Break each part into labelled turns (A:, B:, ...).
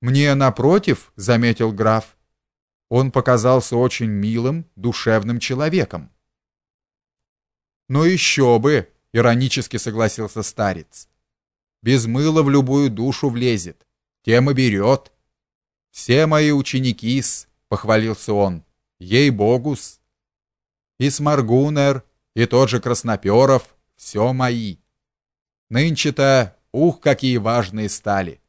A: Мне напротив, заметил граф. Он показался очень милым, душевным человеком. Ну еще бы, иронически согласился старец. Без мыла в любую душу влезет, тем и берет. Все мои ученики-с, похвалился он. Ей-богус. И Сморгунер, и тот же Красноперов, все мои. Нынче-то, ух, какие важные стали.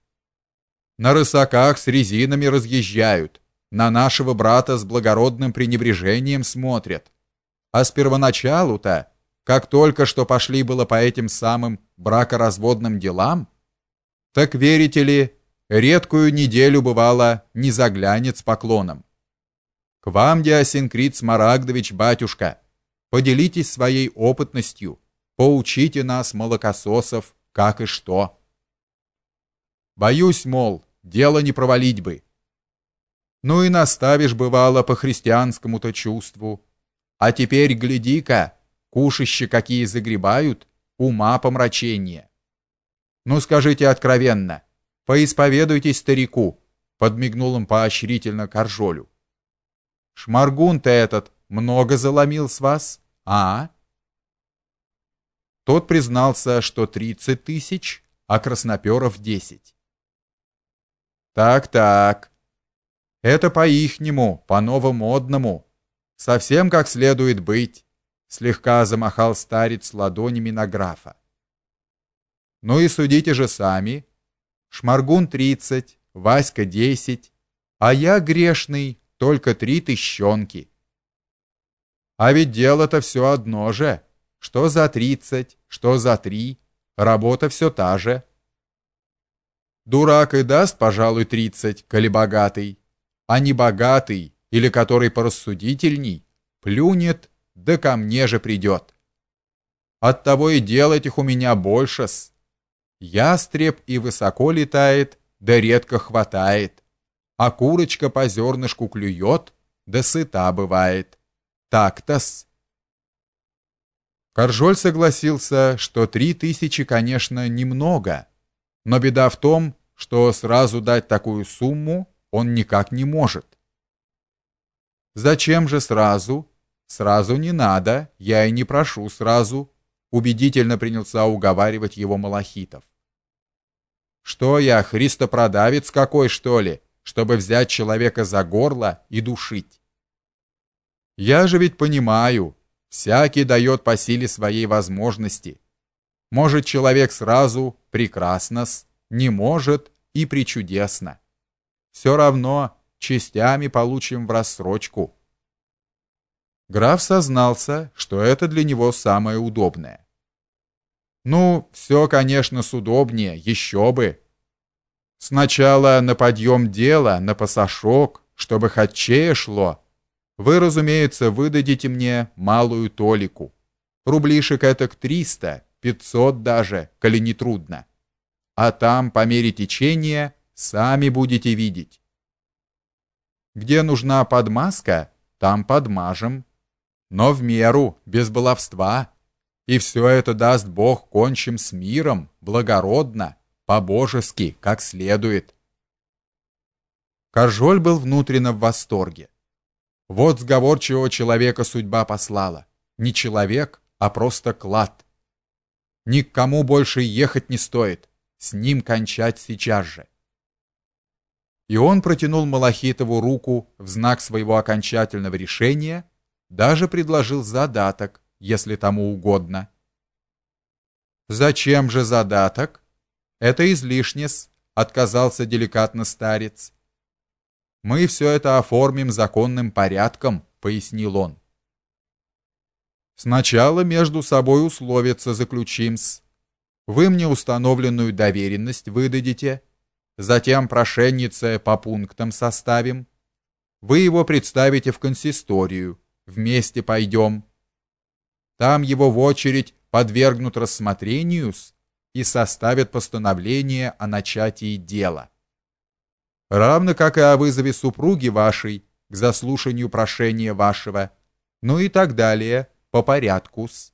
A: На рысаках с резинами разъезжают, на нашего брата с благородным пренебрежением смотрят. А с первоначалу-то, как только что пошли было по этим самым бракоразводным делам, так верите ли, редкую неделю бывало не заглянет с поклоном. К вам, Диосинкрит Смарагдович, батюшка, поделитесь своей опытностью, поучите нас, молокососов, как и что. Боюсь, мол, дело не провалить бы. Ну и наставишь бывало по христианскому-то чувству. А теперь гляди-ка, кушище какие загребают, ума помрачение. Ну скажите откровенно, поисповедуйтесь старику, подмигнул он поощрительно Каржолю. Шмаргун-то этот много заломил с вас, а? Тот признался, что тридцать тысяч, а красноперов десять. Так-так. Это по-ихнему, по-новомодному. Совсем как следует быть, слегка замахал старец ладонями на графа. Ну и судите же сами. Шмаргун тридцать, Васька десять, а я грешный только три тыщенки. А ведь дело-то все одно же. Что за тридцать, что за три, работа все та же. Дурак и даст, пожалуй, тридцать, коли богатый, а не богатый или который порассудительней, плюнет, да ко мне же придет. Оттого и дел этих у меня больше-с. Ястреб и высоко летает, да редко хватает а курочка по зернышку клюет, да сыта бывает. Так-то-с. Каржоль согласился, что три тысячи, конечно, немного, но беда в том, что сразу дать такую сумму он никак не может. Зачем же сразу? Сразу не надо, я и не прошу сразу, убедительно принялся уговаривать его Малахитов. Что я, христопродавец какой, что ли? чтобы взять человека за горло и душить. Я же ведь понимаю, всякий дает по силе своей возможности. Может человек сразу прекрасно, не может и причудесно. Все равно частями получим в рассрочку. Граф сознался, что это для него самое удобное. Ну, все, конечно, с удобнее, еще бы. Сначала на подъем дела, на пасашок, чтобы хатчея шло. Вы, разумеется, выдадите мне малую толику. Рублишек это к триста, пятьсот даже, коли не трудно. А там, по мере течения, сами будете видеть. Где нужна подмазка, там подмажем. Но в меру, без баловства. И все это даст Бог кончим с миром, благородно по-божески, как следует. Каржоль был внутренне в восторге. Вот сговорчивого человека судьба послала. Не человек, а просто клад. Ни к кому больше ехать не стоит, с ним кончать сейчас же. И он протянул Малахитову руку в знак своего окончательного решения, даже предложил задаток, если тому угодно. Зачем же задаток? Это излишнес, отказался деликатно старец. Мы все это оформим законным порядком, пояснил он. Сначала между собой условиться заключим-с. Вы мне установленную доверенность выдадите, затем прошеннице по пунктам составим. Вы его представите в консисторию, вместе пойдем. Там его в очередь подвергнут рассмотрению и составят постановление о начатии дела. Равно как и о вызове супруги вашей к заслушанию прошения вашего, ну и так далее, по порядку-с.